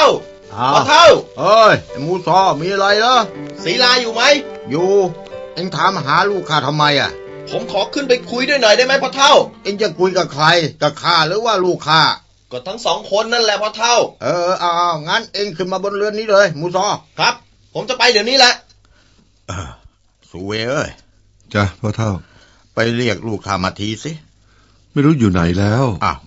าอ้าพอวเท่าเอ้ยไอ้หมูซอมีอะไรเหรอศีลาอยู่ไหม อยู่ เอ็งถามหาลูกข้าทำไมอะ ผมขอขึ้นไปคุยด้วยหน่อยได้ไหมพอเท่า เอ็งจะคุยกับใคร กับข้าหรือว่าลูกข้า ก็ทั้งสองคนนั่นแหละพอเท่า เออเอาเอางั้นเอ็งขึ้นมาบนเรือนนี้เลยหมูซอ ครับ ผมจะไปเดี๋ยวนี้แหละเออสุเวเอ้ยจ้ะพ่อเท่า ไปเรียกลูกข้ามาทีสิ ไม่รู้อยู่ไหนแล้ว อ้าว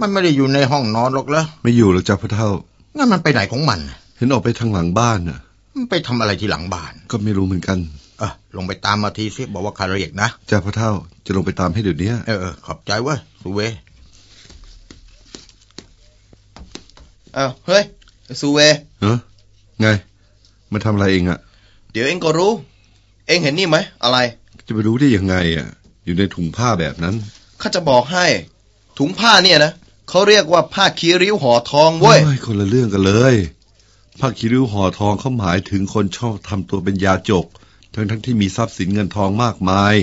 มันไม่ได้อยู่ในห้องนอนหรอกเหรอ ไม่อยู่แล้วจ้ะพ่อเท่า งั้นมันไปไหนของมัน เห็นออกไปทางหลังบ้านน่ะ มันไปทำอะไรที่หลังบ้าน ก็ไม่รู้เหมือนกันเออลงไปตามมาทีสิบอกว่าข้าเรียกนะจ้ะพ่อเท่าจะลงไปตามให้เดี๋ยวนี้เออเออขอบใจเว้ยสุเวอ้าวเฮ้ยซูเวเออไงมาทำอะไรเองอะเดี๋ยวเองก็รู้ เองเห็นนี่ไหมอะไร จะไปรู้ได้ยังไงอะอยู่ในถุงผ้าแบบนั้นข้าจะบอกให้ ถุงผ้าเนี่ยนะ เขาเรียกว่าผ้าคีริ้วห่อทองเว้ยโอ้คนละเรื่องกันเลยผ้าคีริ้วห่อทองเขาหมายถึงคนชอบทำตัวเป็นยาจก ทั้งทั้งที่มีทรัพย์สินเงินทองมากมาย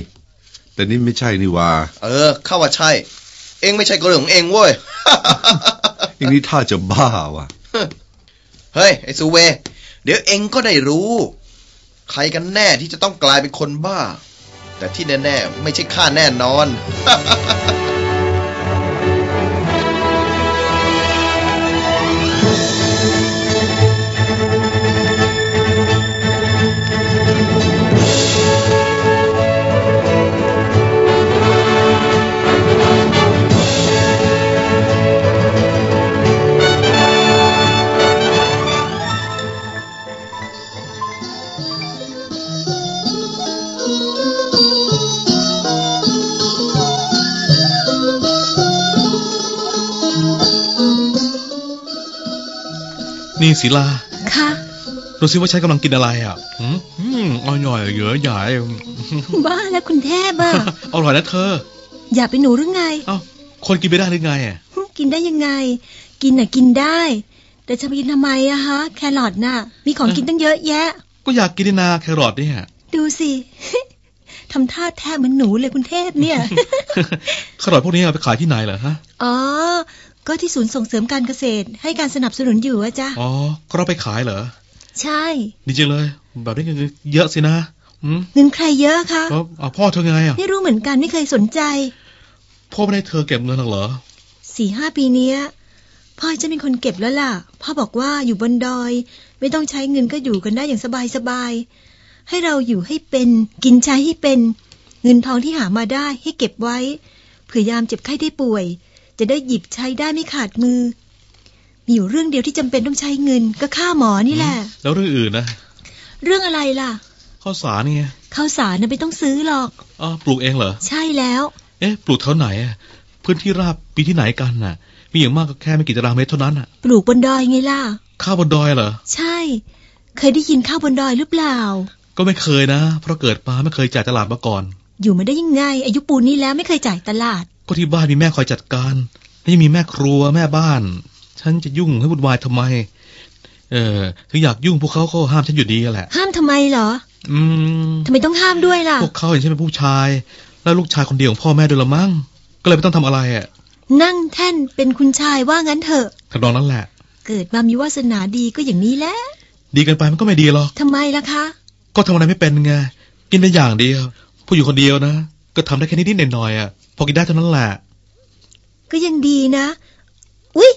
แต่นี่ไม่ใช่นี่หว่า เออเข้าว่าใช่ เองไม่ใช่ก็เรื่องของเองเว้ยเองนี่ท่าจะบ้าว่ะเฮ้ยไอ้ซูเว เดี๋ยวเองก็ได้รู้ ใครกันแน่ที่จะต้องกลายเป็นคนบ้า แต่ที่แน่ๆไม่ใช่ข้าแน่นอน ศิลา ค่ะ ดูสิว่าฉันกำลังกินอะไรอะอืมอืมอร่อยเยอะใหญ่ บ้าแล้วคุณเทพอะอร่อยนะเธอ อย่าไปนหนูหรือไง เอ้า คนกินไม่ได้หรือไงอะ กินได้ยังไง กินน่ะกินได้ แต่จะไปกินทำไมอะฮะ แครอทน่ะ มีของกินตั้งเยอะแยะ ก็อยากกินนี่นาแครอทเนี่ยดูสิทำท่าแทบเหมือนหนูเลยคุณเทพเนี่ยแครอทพวกนี้เอาไปขายที่ไหนเหรอฮะ อ๋อ ก็ที่ศูนย์ส่งเสริมการเกษตร ให้การสนับสนุนอยู่อะจ้ะอ๋อก็เราไปขายเหรอ ใช่ ดีจังเลย แบบนี้เงินเยอะสินะอืมเงินใครเยอะคะแล้วเอาพ่อเธอไงอะ ไม่รู้เหมือนกันไม่เคยสนใจ พ่อไม่ได้เธอเก็บเงินหรอกเหรอสี่ห้าปีเนี้ยพ่อจะเป็นคนเก็บแล้วล่ะ พ่อบอกว่าอยู่บนดอย ไม่ต้องใช้เงินก็อยู่กันได้อย่างสบายสบายๆให้เราอยู่ให้เป็นกินใช้ให้เป็น เงินทองที่หามาได้ให้เก็บไว้เผื่อยามเจ็บไข้ได้ป่วย จะได้หยิบใช้ได้ไม่ขาดมือ มีอยู่เรื่องเดียวที่จำเป็นต้องใช้เงิน ก็ค่าหมอนี่แหละ แล้วเรื่องอื่นนะ เรื่องอะไรล่ะ ข้าวสารนี่ไงข้าวสารน่ะไม่ต้องซื้อหรอกอ๋อปลูกเองเหรอ ใช่แล้ว เอ๊ะ ปลูกแถวไหนอะพื้นที่ราบปีที่ไหนกันน่ะ มีอย่างมากก็แค่ไม่กี่ตารางเมตรเท่านั้นอะ ปลูกบนดอยไงล่ะ ข้าวบนดอยเหรอ ใช่ เคยได้ยินข้าวบนดอยหรือเปล่า ก็ไม่เคยนะ เพราะเกิดมาไม่เคยจ่ายตลาดมาก่อน อยู่มาได้ยังไง อายุปูนนี้แล้วไม่เคยจ่ายตลาด ก็ที่บ้านมีแม่คอยจัดการแล้วยังมีแม่ครัวแม่บ้าน ฉันจะยุ่งให้วุ่นวายทำไม เออถึงอยากยุ่งพวกเขาก็ห้ามฉันอยู่ดีแหละ ห้ามทำไมเหรอ อืมทำไมต้องห้ามด้วยล่ะ พวกเขาเห็นฉันเป็นผู้ชาย แล้วลูกชายคนเดียวของพ่อแม่ด้วยละมั้ง ก็เลยไม่ต้องทำอะไรอะ นั่งแท่นเป็นคุณชายว่างั้นเถอะทำนองนั้นแหละ เกิดมามีวาสนาดีก็อย่างนี้แหละ ดีเกันไปมันก็ไม่ดีหรอกทำไมล่ะคะ ก็ทำอะไรไม่เป็นไง กินได้อย่างเดียว ผู้อยู่คนเดียวนะ ก็ทำได้แค่นิดๆหน่อยๆอะ พอกินได้เท่านั้นแหละ ก็ยังดีนะ อุ๊ย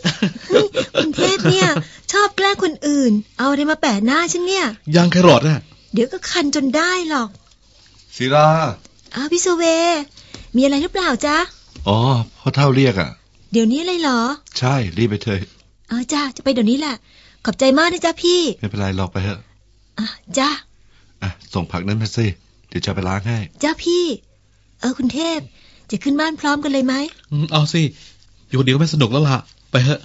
เฮ้ยคุณเทพเนี่ย ชอบแกล้งคนอื่น เอาอะไรมาแปะหน้าฉันเนี่ย ยางแครอทอะเดี๋ยวก็คันจนได้หรอก ศิลาอ้าวพี่โซเว มีอะไรหรือเปล่าจ๊ะ อ๋อพ่อเท่าเรียกอะ เดี๋ยวนี้เลยเหรอ ใช่รีบไปเถอะอ๋อจ้าจะไปเดี๋ยวนี้แหละ ขอบใจมากนะจ๊ะพี่ ไม่เป็นไรหรอกไปเถอะอะจ้าอะส่งผักนั้นมาสิเดี๋ยวจะไปล้างให้ จ้าพี่ เออคุณเทพ จะขึ้นบ้านพร้อมกันเลยไหมอืมเอาสิ อยู่คนเดียวไม่สนุกแล้วล่ะ ไปเถอะ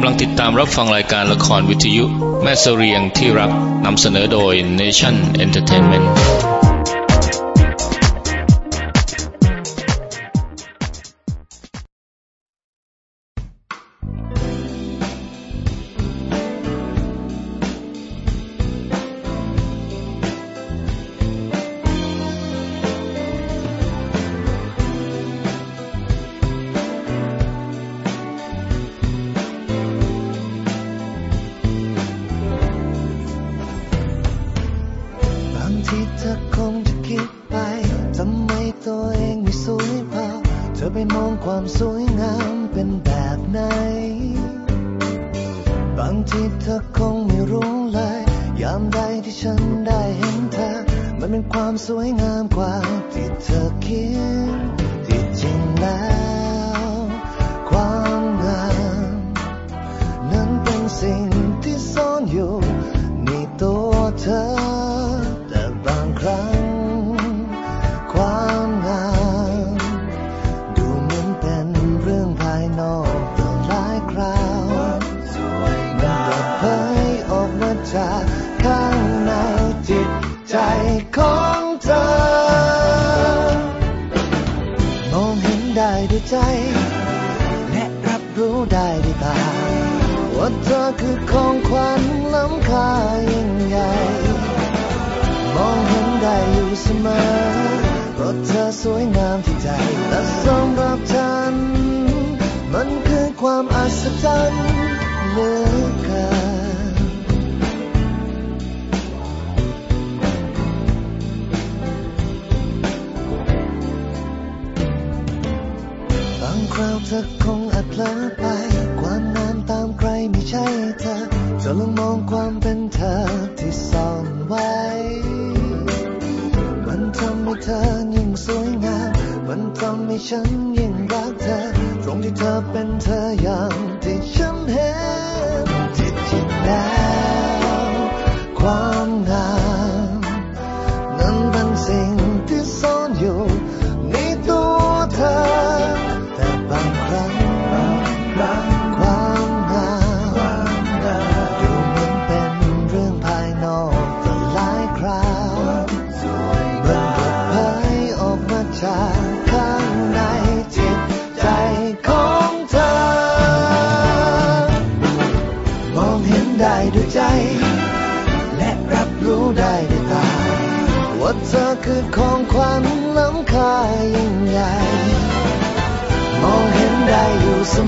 กำลังติดตามรับฟังรายการละครวิทยุ แม่เสเรียงที่รักนำเสนอโดย Nation Entertainment างทีเธอคงไม่รู้เลย ยามใดที่ฉันได้เห็นเธอ มันเป็นความสวยงามกว่าที่เธอคิด ที่จริงแล้ว ความงาม นั้นเป็นสิ่ง คือของขวัญล้ำค่ายิ่งใหญ่ มองเห็นได้อยู่เสมอเพราะเธอสวยงามที่ใจและสำหรับฉัน มันคือความอัศจรรย์เหลือเกินบางคราวเธอคง อลองมองความเป็นเธอที่ซ่อนไว้ มันทำให้เธอยิ่งสวยงาม มันทำให้ฉันยิ่งรักเธอ ตรงที่เธอเป็นเธออย่างที่ฉันเห็นที่จริงแล้วความ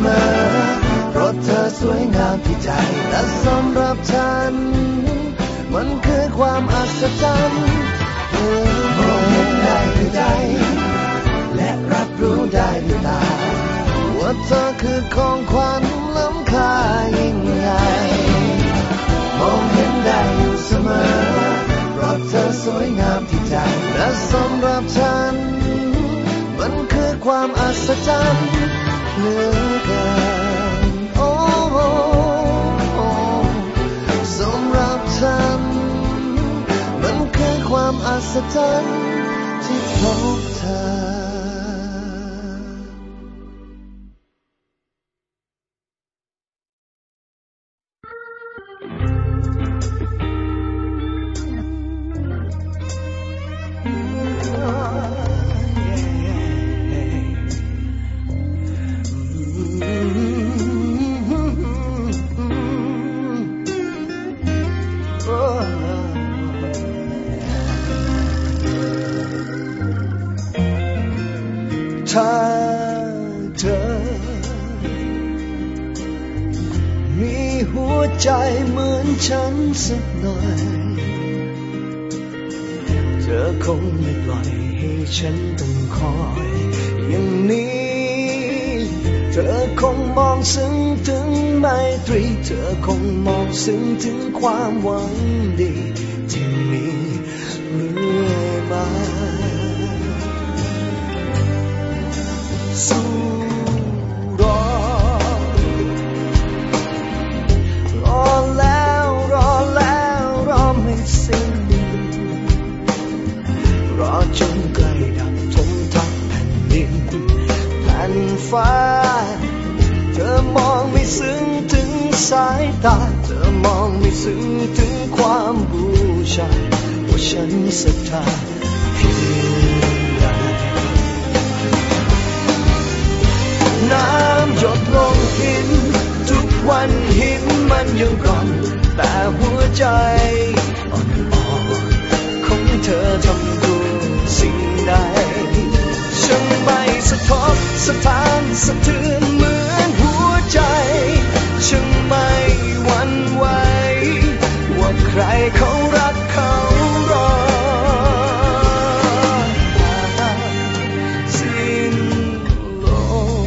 มอเพราะเธอสวยงามที่ใจและสำหรับฉัน มันคือความอัศจรรย์มองเห็นได้ด้วยใจ และรับรู้ได้ด้วยตาว่าเธอคือของขวัญล้ำค่ายิ่งใหญ่มองเห็นได้อยู่เสมอเพราะเธอสวยงามที่ใจและสำหรับฉัน มันคือความอัศจรรย์ เหลือเกินโอ้โอ้โอ้สำหรับฉันมันคือความอัศจรรย์ที่พบ ใจเหมือนฉันสักหน่อย เธอคงไม่ปล่อยให้ฉันต้องคอย อย่างนี้ เธอคงมองซึ้งถึงไมตรี เธอคงมองซึ้งถึงความหวังดี นฟ้า เธอมองไม่ซึ้งถึงสายตา เธอมองไม่ซึ้งถึงความบูชาว่าฉันศรัทธาเพียงใดน้ำหยดลงหิน ทุกวันหินมันยังกร่อนแต่หัวใจ สะทกสะท้านสะเทือนเหมือนหัวใจฉันไม่หวั่นไหวว่าใครเขารักเขารอสิ้นลม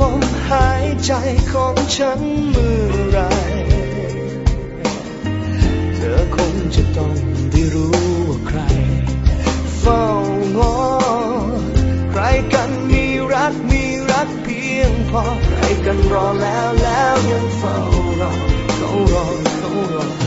ลมหายใจของฉันเมื่อไรเธอคงจะต้องได้รู้ว่าใคร เฝ้างอ ใครกันมีรักมีรักเพียงพอ ใครกันรอแล้วแล้วยังเฝ้ารอเขารอเขารอ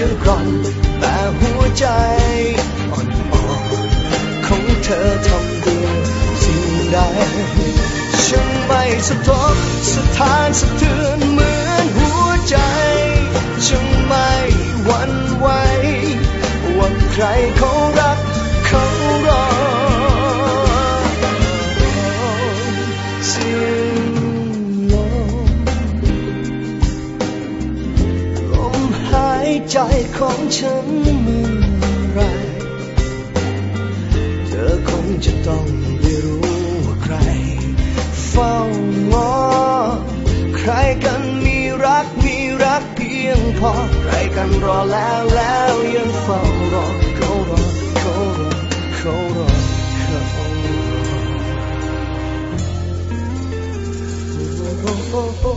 ยังกร่อนแต่หัวใจอ่อนออของเธอทำดีสิ่งใดฉันไม่สะทกสะทานสะเทือนเหมือนหัวใจฉันไม่หวั่นไหวว่าใครเขารักเขารอ ใจของฉันเมื่อไร เธอคงจะต้องได้รู้ว่าใคร เฝ้างอใครกันมีรักมีรักเพียงพอ ใครกันรอแล้วแล้วยังเฝ้ารอเขารอเขารอเขารอเขารอโอ้โอ้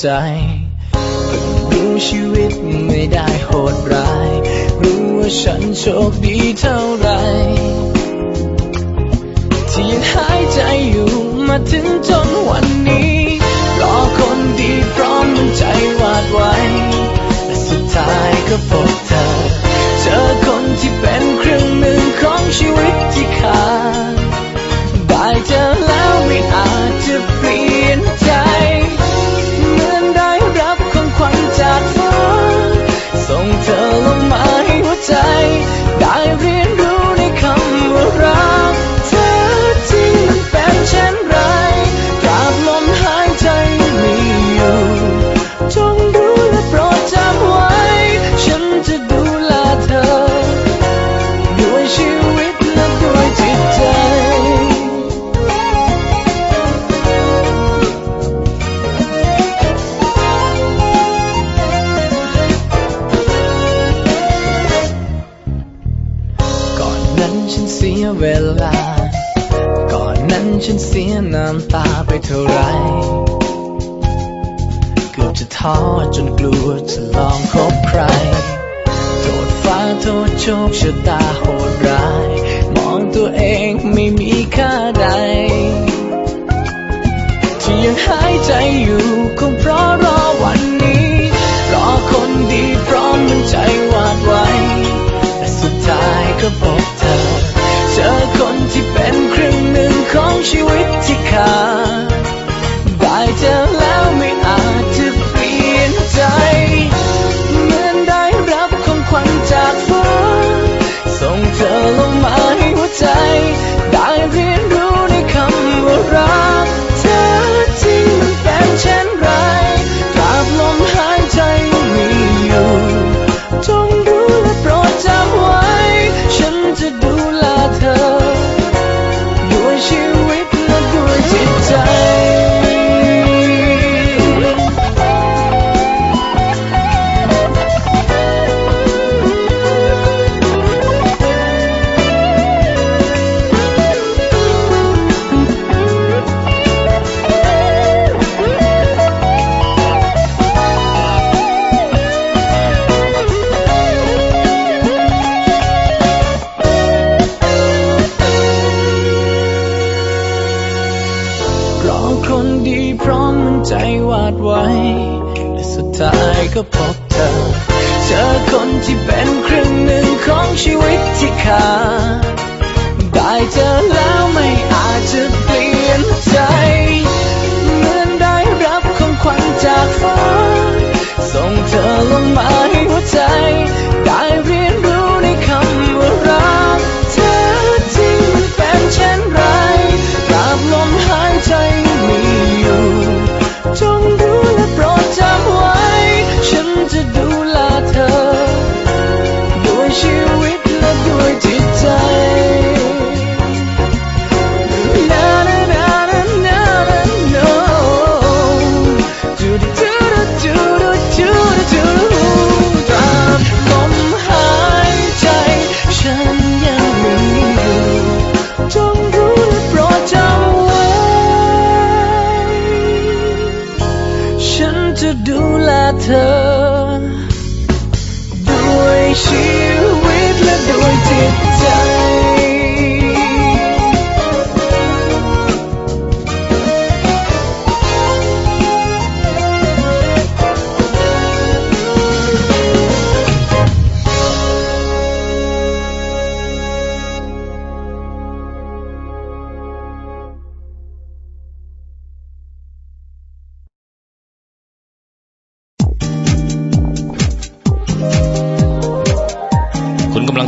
ใจเพิ่งรู้ชีวิตไม่ได้โหดร้าย รู้ว่าฉันโชคดีเท่าไรที่ยังหายใจอยู่มาถึงจนวันนี้รอคนดีพร้อมมันใจวาดไว้และสุดท้ายก็พบเธอ เวลา ก่อนนั้นฉันเสียน้ำตาไปเท่าไรเกือบจะท้อจนกลัวจะลองคบใคร โทษฟ้าโทษโชคชะตาโหดร้าย มองตัวเองไม่มีค่าใด ที่ยังหายใจอยู่คงเพราะรอวันนี้ รอคนดีพร้อมมันใจวาดไว้แต่สุดท้ายก็พบเธอ เจอคนที่เป็นครึ่งหนึ่งของชีวิตที่ขาด รอคนดีพร้อมมันใจวาดไว้ และสุดท้ายก็พบเธอเจอคนที่เป็นครึ่งหนึ่งของชีวิตที่ขาดได้เจอแล้วไม่อาจจะเปลี่ยนใจเหมือนได้รับของขวัญจากฟ้า ส่งเธอลงมาให้หัวใจ ได้เรียน ธอ ด้วยชีวิตและด้วยจิตใจ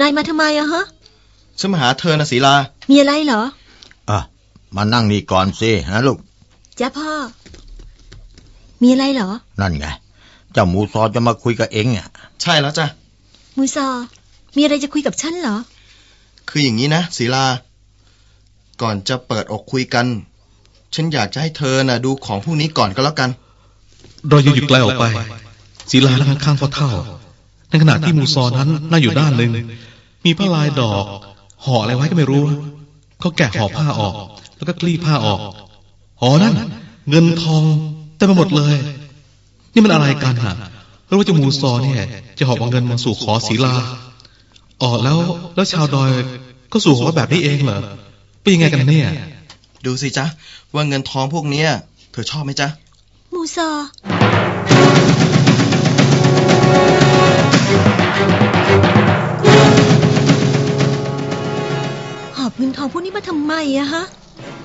นายมาทำไมอะฮะ ฉันมาหาเธอนะศีลา มีอะไรเหรอ อะ มานั่งนี่ก่อนสินะลูกจ๊ะพ่อ มีอะไรเหรอ นั่นไง เจ้าหมูซอจะมาคุยกับเองอะ ใช่แล้วจ้ะ มูซอ มีอะไรจะคุยกับฉันเหรอ คืออย่างนี้นะศีลา ก่อนจะเปิดอกคุยกัน ฉันอยากจะให้เธอน่ะดูของพวกนี้ก่อนก็แล้วกัน เราอยู่อยู่ไกลออกไป ศิลานั่งข้างๆพ่อเท่า ในขณะที่มูซอนั้นนั่งอยู่ด้านหนึ่ง มีผ้าลายดอกห่ออะไรไว้ก็ไม่รู้ เขาแกะห่อผ้าออก แล้วก็คลี่ผ้าออกห่อนั่นเงินทองเต็มไปหมดเลย นี่มันอะไรกันฮะหรือว่าเจะมูซอเนี่ย จะหอบเอาเงินมาสู่ขอศีลาอ๋อแล้วแล้วชาวดอยก็สู่ขอแบบนี้เองเหรอเป็นยังไงกันเนี่ย ดูสิจ๊ะว่าเงินทองพวกเนี้ย เธอชอบไหมจ๊ะมูซอ หอบเงินทองพวกนี้มาทำไมอะฮะ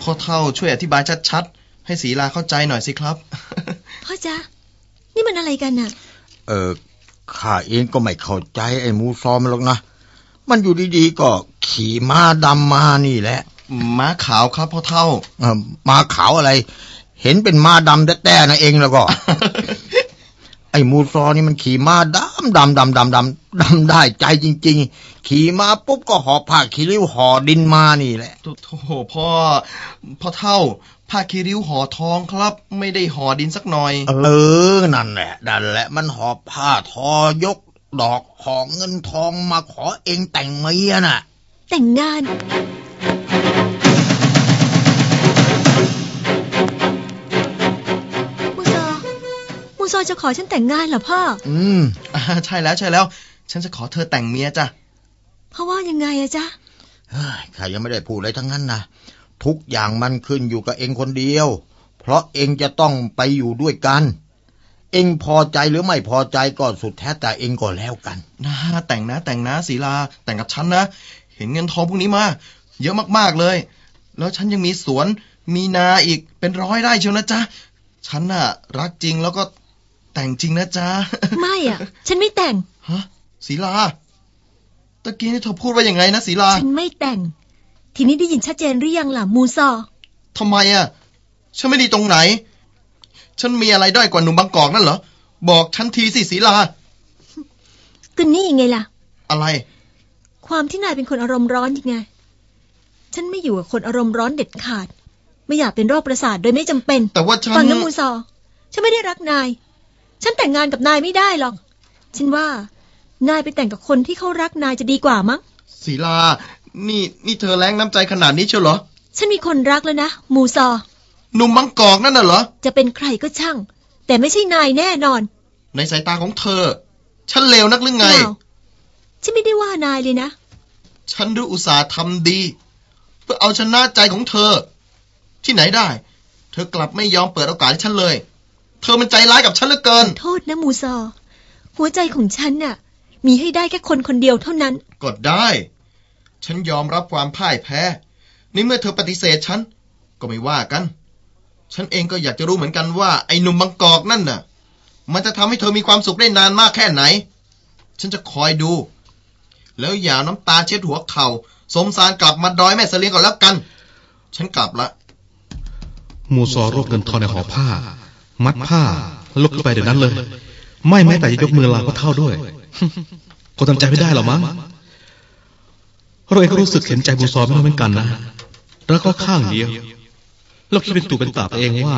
พ่อเท่าช่วยอธิบายชัดๆ ให้ศีลาเข้าใจหน่อยสิครับ พ่อจ๊ะ นี่มันอะไรกันอะเออข้าเองก็ไม่เข้าใจไอ้มูซอมนหรอกนะ มันอยู่ดีๆ ก็ขี่ม้าดำมานี่แหละ ม้าขาวครับพ่อเท่า เออม้าขาวอะไร เห็นเป็นม้าดำแต้ๆนะเองแล้วก็ ไอ้มูซอนี่มันขี่ม้าดำดำดำดำดำดำได้ใจจริง ๆ ขี่มาปุ๊บก็หอบผ้าขี้ริ้วห่อดินมานี่แหละโถพ่อพ่อเท่าผ้าคีริ้วห่อทองครับ ไม่ได้ห่อดินสักหน่อย เออนั่นแหละนั่นแหละ มันหอบผ้าทอยก ดอกหอเงินทองมาขอเองแต่งเมียน่ะ แต่งงาน มูซอจะขอฉันแต่งงานเหรอพ่อ อืมอ่าใช่แล้วใช่แล้ว ฉันจะขอเธอแต่งเมียจ้ะเพราะว่ายังไงอะจ๊ะเฮ้ยข้ายังไม่ได้พูดอะไรทั้งนั้นนะทุกอย่างมันขึ้นอยู่กับเองคนเดียว เพราะเองจะต้องไปอยู่ด้วยกัน เองพอใจหรือไม่พอใจก็สุดแท้แต่เองก็แล้วกันนะแต่งนะแต่งนะศีลาแต่งกับฉันนะ เห็นเงินทองพวกนี้มา เยอะมากๆเลย แล้วฉันยังมีสวนมีนาอีกเป็นร้อยไร่เชียวนะจ๊ะฉันน่ะรักจริงแล้วก็ แต่งจริงนะจ๊ะ ไม่อะฉันไม่แต่ง ฮะศีลาตะกี้นี่เธอพูดว่าอย่างไงนะศีลา ฉันไม่แต่ง ทีนี้ได้ยินชัดเจนหรือยังล่ะ มูซอทำไมอะ ฉันไม่ดีตรงไหน ฉันมีอะไรด้อยกว่าหนุ่มบางกอกนั่นเหรอ บอกฉันทีสิศีลาก็นี่ไงล่ะ อะไร ความที่นายเป็นคนอารมณ์ร้อนยังไง ฉันไม่อยู่กับคนอารมณ์ร้อนเด็ดขาด ไม่อยากเป็นโรคประสาทโดยไม่จำเป็น แต่ว่าฉันฟังนะมูซอ ฉันไม่ได้รักนาย ฉันแต่งงานกับนายไม่ได้หรอก ฉันว่า นายไปแต่งกับคนที่เขารักนายจะดีกว่ามั้งศีลา นี่นี่เธอแรงน้ำใจขนาดนี้เชียวเหรอ ฉันมีคนรักแล้วนะ มูซอ หนุ่มบางกอกนั่นน่ะเหรอ จะเป็นใครก็ช่าง แต่ไม่ใช่นายแน่นอน ในสายตาของเธอ ฉันเลวนักหรือไงเปล่าฉันไม่ได้ว่านายเลยนะ ฉันดูอุตส่าห์ทำดี เพื่อเอาชนะใจของเธอ ที่ไหนได้ เธอกลับไม่ยอมเปิดโอกาสให้ฉันเลย เธอมันใจร้ายกับฉันเหลือเกิน โทษนะมูซอ หัวใจของฉันน่ะ มีให้ได้แค่คนคนเดียวเท่านั้นก็ได้ ฉันยอมรับความพ่ายแพ้ในเมื่อเธอปฏิเสธฉัน ก็ไม่ว่ากัน ฉันเองก็อยากจะรู้เหมือนกันว่าไอ้หนุ่มบางกอกนั่นน่ะ มันจะทำให้เธอมีความสุขได้นานมากแค่ไหน ฉันจะคอยดู แล้วอย่าน้ำตาเช็ดหัวเขา่าสมสารกลับมาดอยแม่เสลียงก่อนแล้วกัน ฉันกลับละ มูซอรวบเงินทองในห่อผ้า มัดผ้าลุกขึ้นไปเดี๋ยวนั้นเลย ไม่แม้แต่จะยกมือลาพ่อเท่าด้วยคงทำใจไม่ได้หรอมั้งเราเองก็รู้สึกเห็นใจมูซอไม่น้อยเหมือนกันนะแล้วก็ข้างเดียวเราคิดเป็นตู่เป็นตาเองว่า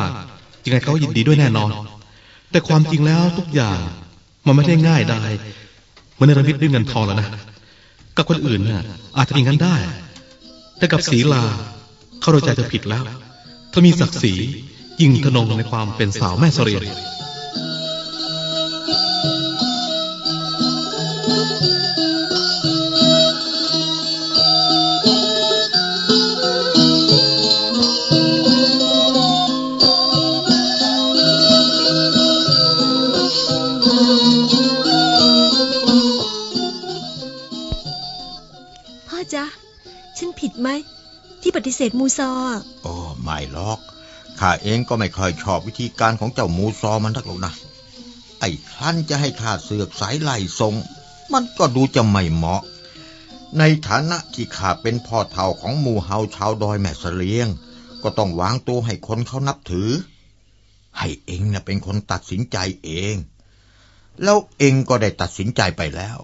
ยังไงเขายินดีด้วยแน่นอน แต่ความจริงแล้วทุกอย่างมันไม่ได้ง่ายได้เหมือนในระมิดด้วยเงินทองแล้วนะกับคนอื่นน่ะ อาจจะเป็นงั้นได้ แต่กับศีลาเขาโดยใจเธอผิดแล้วเธอมีศักดิ์ศรี ยิ่งทะนงในความเป็นสาวแม่เสรียงพ่อจ๊ะ ฉันผิดไหม ที่ปฏิเสธมูซอโอ้ไม่หรอก ข้าเองก็ไม่ค่อยชอบวิธีการของเจ้ามูซอมันทักหรอกนะ ไอ้ครั้นจะให้ข้าเสือกสายไล่ทรง มันก็ดูจะไม่เหมาะ ในฐานะที่ข้าเป็นพ่อเฒ่าของหมู่เฮาชาวดอยแม่เสลียง ก็ต้องวางตัวให้คนเขานับถือ ให้เองนะเป็นคนตัดสินใจเอง แล้วเองก็ได้ตัดสินใจไปแล้ว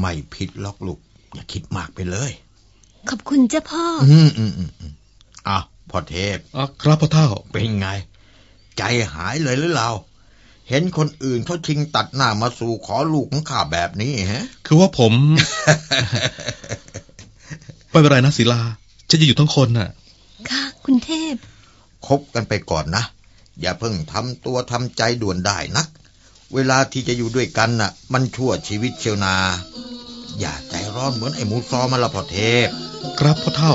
ไม่ผิดหรอกลูกอย่าคิดมากไปเลย ขอบคุณเจ้าพ่อออืมอืมอืมอืมอะ พ่อเทพอะครับพ่อเท่า เป็นไง ใจหายเลยหรือเรา เห็นคนอื่นเขาชิงตัดหน้ามาสู่ขอลูกของข้าแบบนี้ฮะ คือว่าผมไม่เป็นไรนะศิลา ฉันจะอยู่ทั้งคนน่ะ ค่ะคุณเทพ คบกันไปก่อนนะ อย่าเพิ่งทำตัวทำใจด่วนได้นัก เวลาที่จะอยู่ด้วยกันน่ะ มันชั่วชีวิตเชียวนา อย่าใจร้อนเหมือนไอ้หมูซอมาละพอเทพ ครับพ่อเท่า